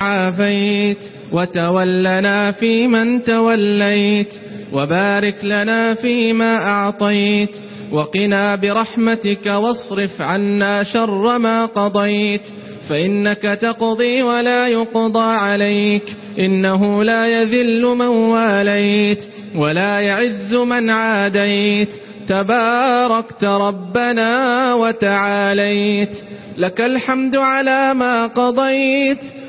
عافيت وتولنا فيمن توليت وبارك لنا فيما أعطيت وقنا برحمتك واصرف عنا شر ما قضيت فإنك تقضي ولا يقضى عليك إنه لا يذل من واليت ولا يعز من عاديت تباركت ربنا وتعاليت لك الحمد على ما قضيت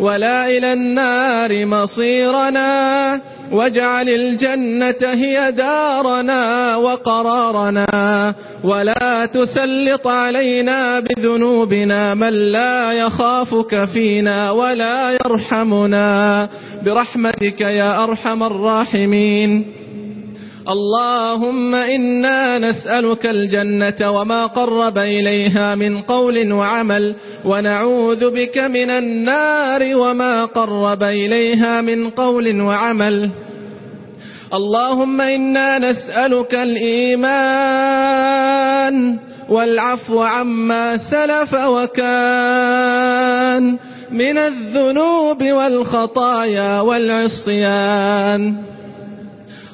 ولا إلى النار مصيرنا واجعل الجنة هي دارنا وقرارنا ولا تسلط علينا بذنوبنا من لا يخافك فينا ولا يرحمنا برحمتك يا أرحم الراحمين اللهم إنا نسألك الجنة وما قرب إليها من قول وعمل ونعوذ بك من النار وما قرب إليها من قول وعمل. اللهم إنا نسألك الإيمان والعفو عما سلف وكان من الذنوب والخطايا والعصيان.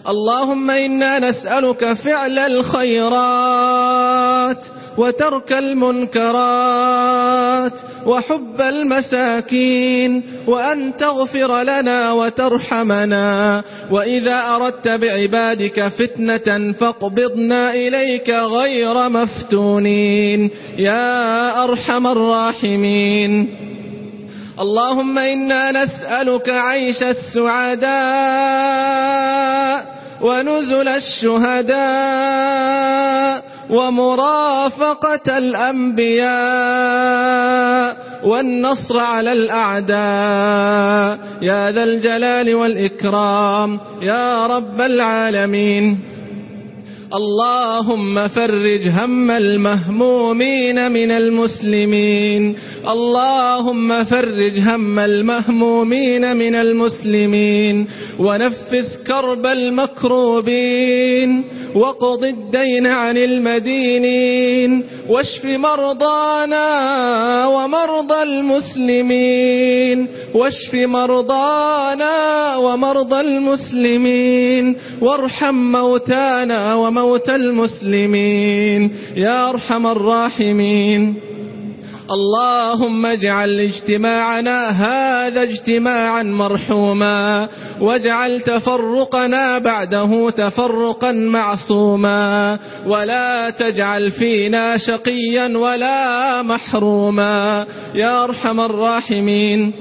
اللهم إنا نسألك فعل الخيرات وترك المنكرات وحب المساكين وأن تغفر لنا وترحمنا وإذا أردت بعبادك فتنة فاقبضنا إليك غير مفتونين يا أرحم الراحمين اللهم إنا نسألك عيش السعداء ونزل الشهداء ومرافقة الأنبياء والنصر على الأعداء. يا ذا الجلال والإكرام. يا رب العالمين. اللهم فرج هم المهمومين من المسلمين. اللهم فرج هم المهمومين من المسلمين. ونفس كرب المكروبين. وقض الدين عن المدينين. واشف مرضانا ومرضى المسلمين. واشف مرضانا ومرضى المسلمين. وارحم موتانا ومرضى وموت المسلمين. يا أرحم الراحمين. اللهم اجعل اجتماعنا هذا اجتماعا مرحوما. واجعل تفرقنا بعده تفرقا معصوما. ولا تجعل فينا شقيا ولا محروما. يا أرحم الراحمين.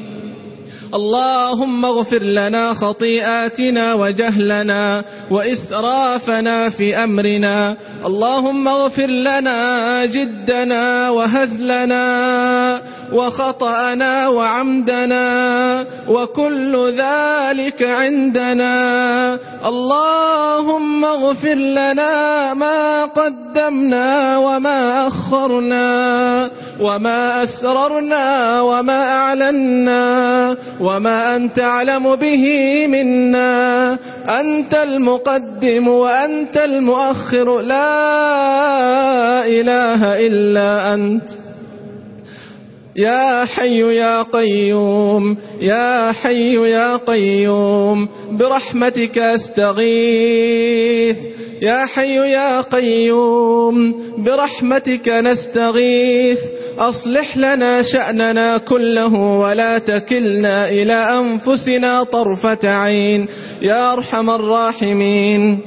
اللهم اغفر لنا خطيئاتنا وجهلنا وإسرافنا في أمرنا. اللهم اغفر لنا جدنا وهزلنا وخطأنا وعمدنا وكل ذلك عندنا. اللهم اغفر لنا ما قدمنا وما أخرنا. وما أسررنا وما أعلنا وما أنت أعلم به منا أنت المقدم وأنت المؤخر لا إله إلا أنت يا حي يا قيوم يا حي يا قيوم برحمتك استغيث يا حي يا قيوم برحمتك نستغيث أصلح لنا شأننا كله ولا تكلنا إلى أنفسنا طرفة عين. يا أرحم الراحمين.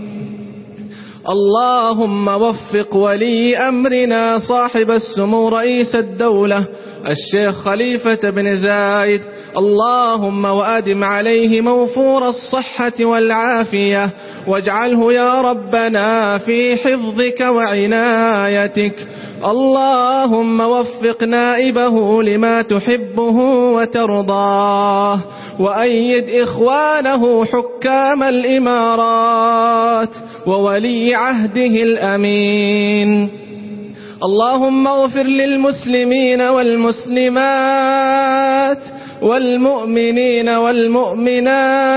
اللهم وفق ولي أمرنا صاحب السمو رئيس الدولة الشيخ خليفة بن زايد. اللهم وأدم عليه موفور الصحة والعافية. واجعله يا ربنا في حفظك وعنايتك. اللهم وفق نائبه لما تحبه وترضاه وأيد إخوانه حكام الإمارات وولي عهده الأمين. اللهم اغفر للمسلمين والمسلمات والمؤمنين والمؤمنات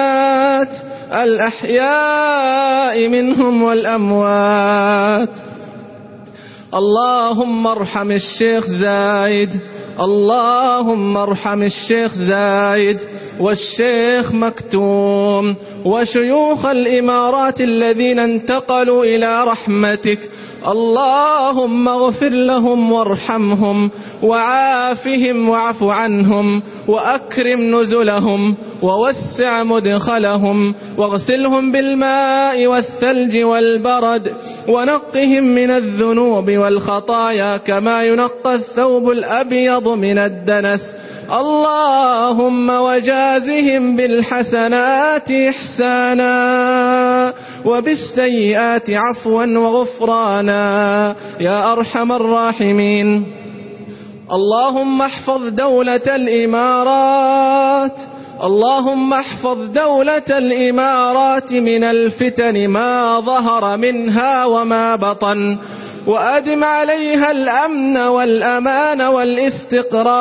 الأحياء منهم والأموات. اللهم ارحم الشيخ زايد اللهم ارحم الشيخ زايد والشيخ مكتوم وشيوخ الإمارات الذين انتقلوا إلى رحمتك. اللهم اغفر لهم وارحمهم وعافهم واعف عنهم وأكرم نزلهم ووسع مدخلهم واغسلهم بالماء والثلج والبرد ونقهم من الذنوب والخطايا كما ينقى الثوب الأبيض من الدنس. اللهم وجازهم بالحسنات إحسانا وبالسيئات عفوا وغفرانا. يا أرحم الراحمين. اللهم احفظ دولة الإمارات. اللهم احفظ دولة الإمارات من الفتن ما ظهر منها وما بطن وأدم عليها الأمن والأمان والاستقرار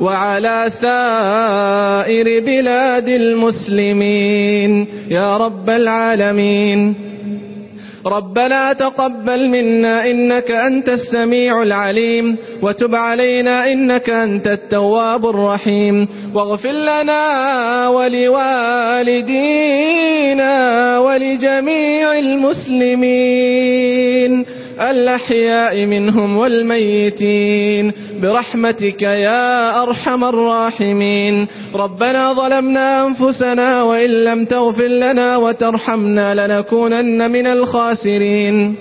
وعلى سائر بلاد المسلمين. يا رب العالمين. ربنا تقبل منا إنك أنت السميع العليم وتب علينا إنك أنت التواب الرحيم واغفر لنا ولوالدينا ولجميع المسلمين الأحياء منهم والميتين برحمتك يا أرحم الراحمين. ربنا ظلمنا أنفسنا وإن لم تغفر لنا وترحمنا لنكونن من الخاسرين.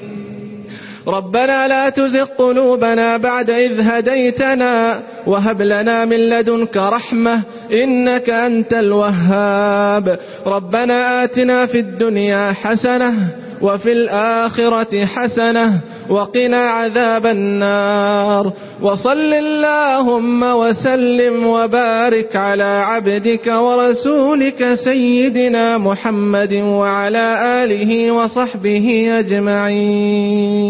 ربنا لا تزغ قلوبنا بعد إذ هديتنا وهب لنا من لدنك رحمة إنك أنت الوهاب. ربنا آتنا في الدنيا حسنة وفي الآخرة حسنة وقنا عذاب النار. وصل اللهم وسلم وبارك على عبدك ورسولك سيدنا محمد وعلى آله وصحبه أجمعين.